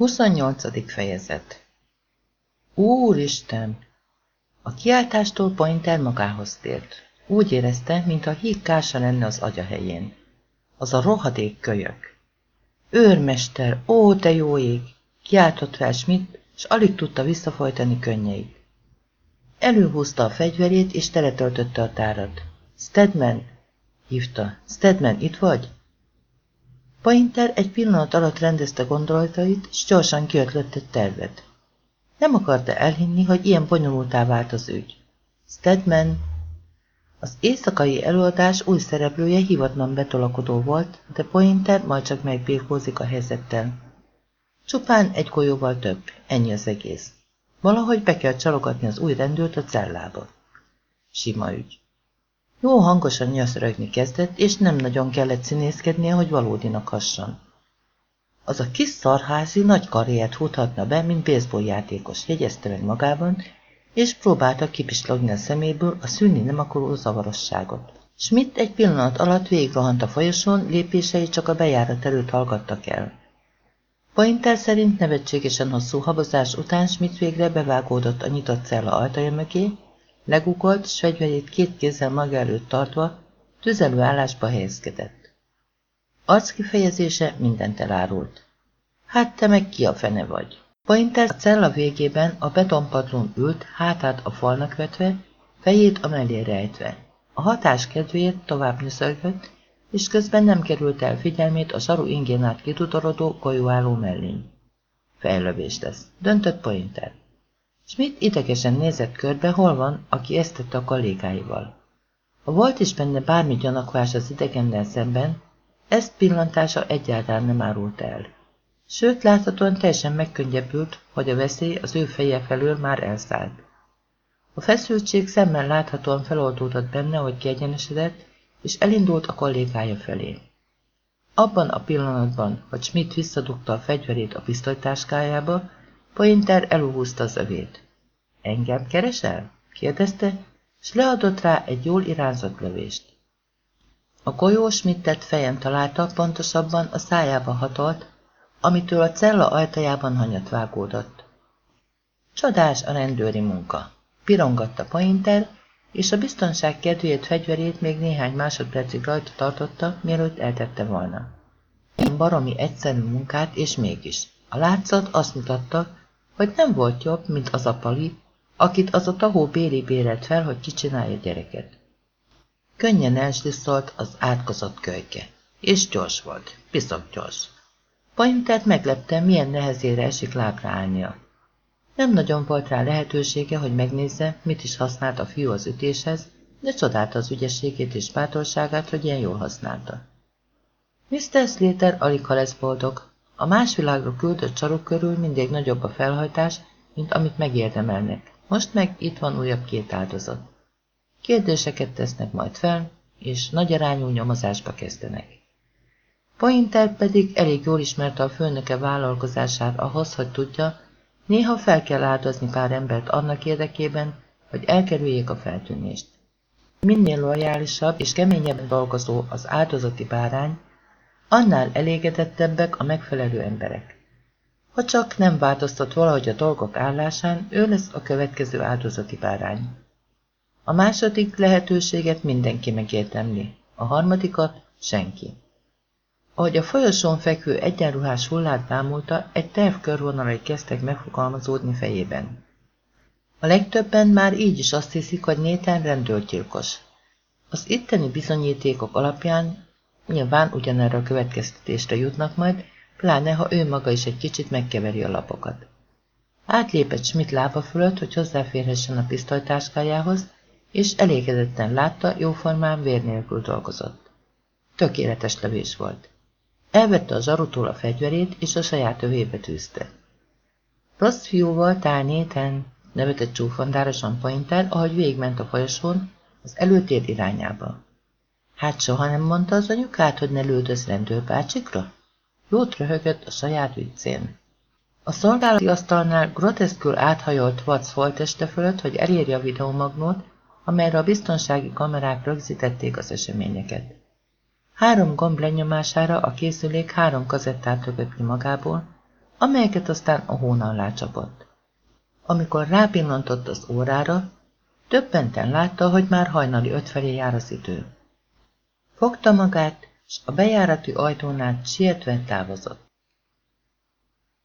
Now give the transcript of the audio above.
28. fejezet Úristen! A kiáltástól Pointer magához tért. Úgy érezte, mintha híg kása lenne az agya helyén. Az a rohadék kölyök. Őrmester, ó, te jó ég! Kiáltott fel Schmidt, és alig tudta visszafolytani könnyeit. Előhúzta a fegyverét, és teletöltötte a tárat. Stedman! hívta. Stedman, itt vagy? Painter egy pillanat alatt rendezte gondolatait, és gyorsan kiötlött egy tervet. Nem akarta elhinni, hogy ilyen bonyolultá vált az ügy. Stedman az éjszakai előadás új szereplője hivatlan betolakodó volt, de Pointer majd csak megbírkózik a helyzettel. Csupán egy golyóval több, ennyi az egész. Valahogy be kell csalogatni az új rendőrt a cellába. Sima ügy. Jó hangosan nyaszrögni kezdett, és nem nagyon kellett színészkednie, hogy valódinak hasson. Az a kis szarházi nagy karriert húthatna be, mint baseball játékos, jegyezte meg magában, és próbálta kipislogni a szeméből a szűnni nem akaró zavarosságot. Schmidt egy pillanat alatt végigrohant a folyosón, lépései csak a bejárat előtt hallgattak el. Pointer szerint nevetségesen hosszú habozás után Schmidt végre bevágódott a nyitott cella ajtaja mögé, Legugolt, s fegyverét két kézzel maga előtt tartva, tüzelő állásba helyezkedett. Arckifejezése mindent elárult. Hát te meg ki a fene vagy? Pointer a cella végében a betonpadlón ült, hátát a falnak vetve, fejét a mellé rejtve. A hatás kedvéért tovább nyöszörgött, és közben nem került el figyelmét a saru ingén át kitutorodó golyóálló mellény. Fejlövés lesz, döntött Pointer. Schmidt idegesen nézett körbe, hol van, aki ezt tette a kollégáival. Ha volt is benne bármi gyanakvás az idegennel szemben, ezt pillantása egyáltalán nem árult el. Sőt, láthatóan teljesen megkönnyebbült, hogy a veszély az ő feje felől már elszállt. A feszültség szemmel láthatóan feloldódott benne, hogy kiegyenesedett, és elindult a kollégája felé. Abban a pillanatban, hogy Schmidt visszadugta a fegyverét a pisztolytáskájába, Pointer elúhúzta az övét. Engem keresel? kérdezte, s leadott rá egy jól irányzott lövést. A golyó Schmidtet fejen találta, pontosabban a szájába hatolt, amitől a cella ajtajában hanyat vágódott. Csodás a rendőri munka. Pirongatta Pointer, és a biztonság kedvéért fegyverét még néhány másodpercig rajta tartotta, mielőtt eltette volna. Ilyen baromi egyszerű munkát, és mégis. A látszat azt mutatta, hogy nem volt jobb, mint az a pali, akit az a tahó Béli bérelt fel, hogy kicsinálja gyereket. Könnyen elsliszolt az átkozott kölyke, és gyors volt, piszok gyors. Pointert meglepte, milyen nehezére esik lábra állnia. Nem nagyon volt rá lehetősége, hogy megnézze, mit is használt a fiú az ütéshez, de csodálta az ügyességét és bátorságát, hogy ilyen jól használta. Mr. Slater alig ha lesz boldog, a más világra küldött csarok körül mindig nagyobb a felhajtás, mint amit megérdemelnek. Most meg itt van újabb két áldozat. Kérdéseket tesznek majd fel, és nagy arányú nyomozásba kezdenek. Pointer pedig elég jól ismerte a főnöke vállalkozását ahhoz, hogy tudja, néha fel kell áldozni pár embert annak érdekében, hogy elkerüljék a feltűnést. Minél lojálisabb és keményebben dolgozó az áldozati bárány, annál elégedettebbek a megfelelő emberek. Ha csak nem változtat valahogy a dolgok állásán, ő lesz a következő áldozati bárány. A második lehetőséget mindenki megértemli, a harmadikat senki. Ahogy a folyosón fekvő egyenruhás hullát bámulta, egy terv körvonalai kezdtek megfogalmazódni fejében. A legtöbben már így is azt hiszik, hogy Néten rendőrgyilkos. Az itteni bizonyítékok alapján Nyilván ugyanerre a következtetésre jutnak majd, pláne ha ő maga is egy kicsit megkeveri a lapokat. Átlépett Schmidt lába fölött, hogy hozzáférhessen a pisztolytáskájához, és elégedetten látta, jóformán vér nélkül dolgozott. Tökéletes levés volt. Elvette a zsarutól a fegyverét, és a saját övébe tűzte. Rossz fiúval tálnéten, nevetett csúfondárosan Pointer, ahogy végment a folyosón, az előtér irányába. Hát soha nem mondta az anyukát, hogy ne lődöz rendőrbácsikra? Jót röhögött a saját viccén. A szolgálati asztalnál groteszkül áthajolt Watts folteste fölött, hogy elérje a videomagnót, amelyre a biztonsági kamerák rögzítették az eseményeket. Három gomb lenyomására a készülék három kazettát lökött ki magából, amelyeket aztán a hón alá. Amikor rápillantott az órára, többenten látta, hogy már hajnali öt felé jár az idő. Fogta magát, s a bejárati ajtónál sietve távozott.